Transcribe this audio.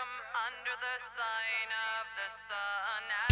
from under the sign of the sun.